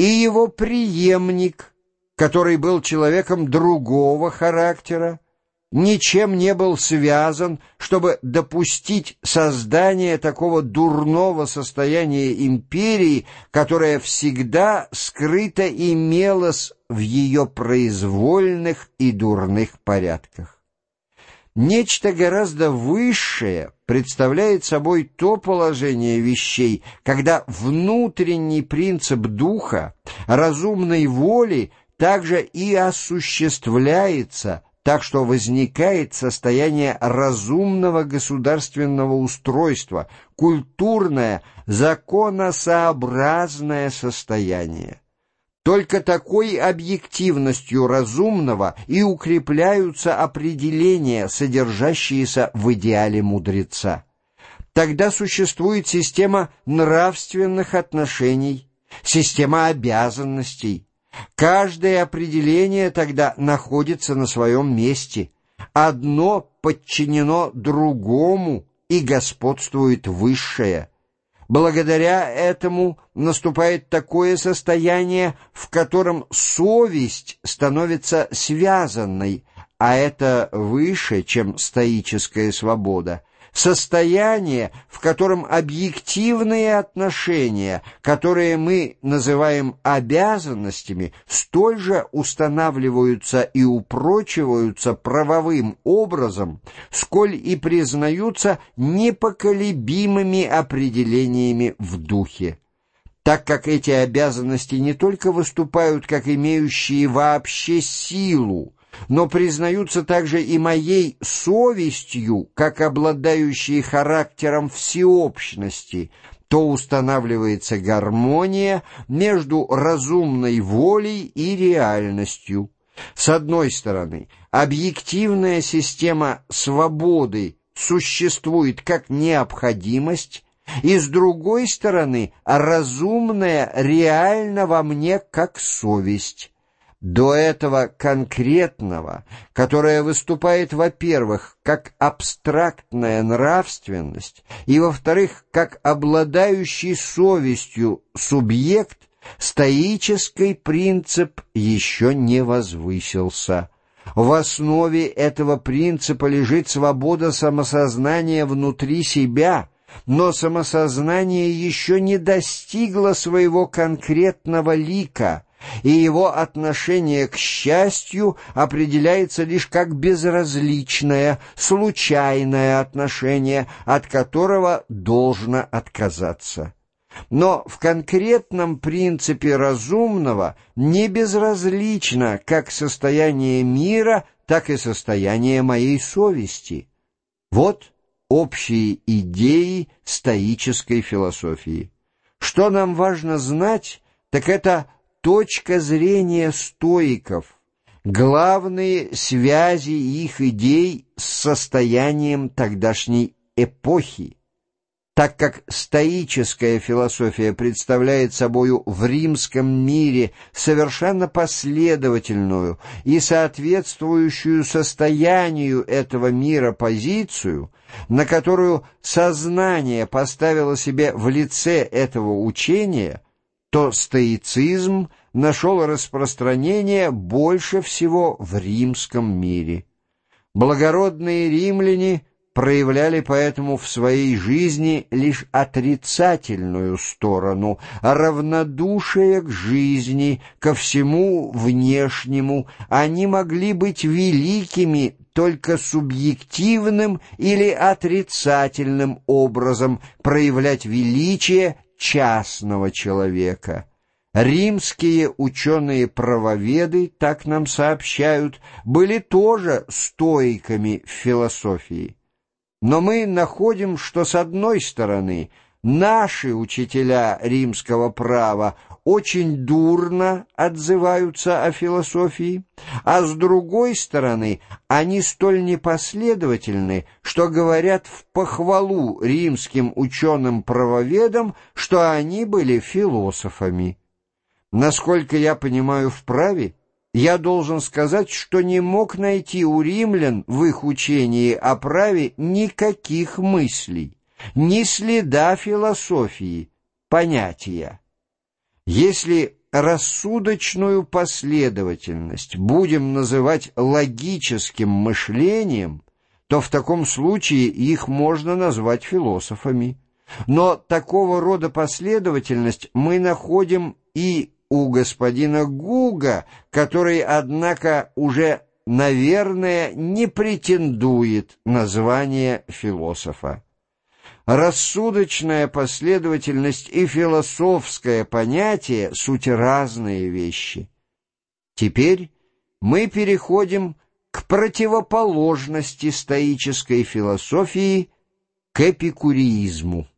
и его преемник, который был человеком другого характера, ничем не был связан, чтобы допустить создание такого дурного состояния империи, которое всегда скрыто имелось в ее произвольных и дурных порядках. Нечто гораздо высшее представляет собой то положение вещей, когда внутренний принцип духа, разумной воли также и осуществляется, так что возникает состояние разумного государственного устройства, культурное, законосообразное состояние. Только такой объективностью разумного и укрепляются определения, содержащиеся в идеале мудреца. Тогда существует система нравственных отношений, система обязанностей. Каждое определение тогда находится на своем месте. Одно подчинено другому и господствует высшее. Благодаря этому наступает такое состояние, в котором совесть становится связанной, а это выше, чем стоическая свобода состояние, в котором объективные отношения, которые мы называем обязанностями, столь же устанавливаются и упрочиваются правовым образом, сколь и признаются непоколебимыми определениями в духе. Так как эти обязанности не только выступают как имеющие вообще силу, но признаются также и моей совестью, как обладающей характером всеобщности, то устанавливается гармония между разумной волей и реальностью. С одной стороны, объективная система свободы существует как необходимость, и с другой стороны, разумная реально во мне как совесть до этого конкретного, которое выступает, во-первых, как абстрактная нравственность, и, во-вторых, как обладающий совестью субъект, стоический принцип еще не возвысился. В основе этого принципа лежит свобода самосознания внутри себя, но самосознание еще не достигло своего конкретного лика — и его отношение к счастью определяется лишь как безразличное, случайное отношение, от которого должно отказаться. Но в конкретном принципе разумного не безразлично как состояние мира, так и состояние моей совести. Вот общие идеи стоической философии. Что нам важно знать, так это точка зрения стоиков, главные связи их идей с состоянием тогдашней эпохи, так как стоическая философия представляет собою в римском мире совершенно последовательную и соответствующую состоянию этого мира позицию, на которую сознание поставило себе в лице этого учения – то стоицизм нашел распространение больше всего в римском мире. Благородные римляне проявляли поэтому в своей жизни лишь отрицательную сторону, а равнодушие к жизни, ко всему внешнему, они могли быть великими только субъективным или отрицательным образом, проявлять величие частного человека. Римские ученые-правоведы, так нам сообщают, были тоже стойками в философии. Но мы находим, что с одной стороны наши учителя римского права очень дурно отзываются о философии, а с другой стороны они столь непоследовательны, что говорят в похвалу римским ученым-правоведам, что они были философами. Насколько я понимаю в праве, я должен сказать, что не мог найти у римлян в их учении о праве никаких мыслей, ни следа философии, понятия. Если рассудочную последовательность будем называть логическим мышлением, то в таком случае их можно назвать философами. Но такого рода последовательность мы находим и у господина Гуга, который, однако, уже, наверное, не претендует на звание философа. Рассудочная последовательность и философское понятие — суть разные вещи. Теперь мы переходим к противоположности стоической философии, к эпикуризму.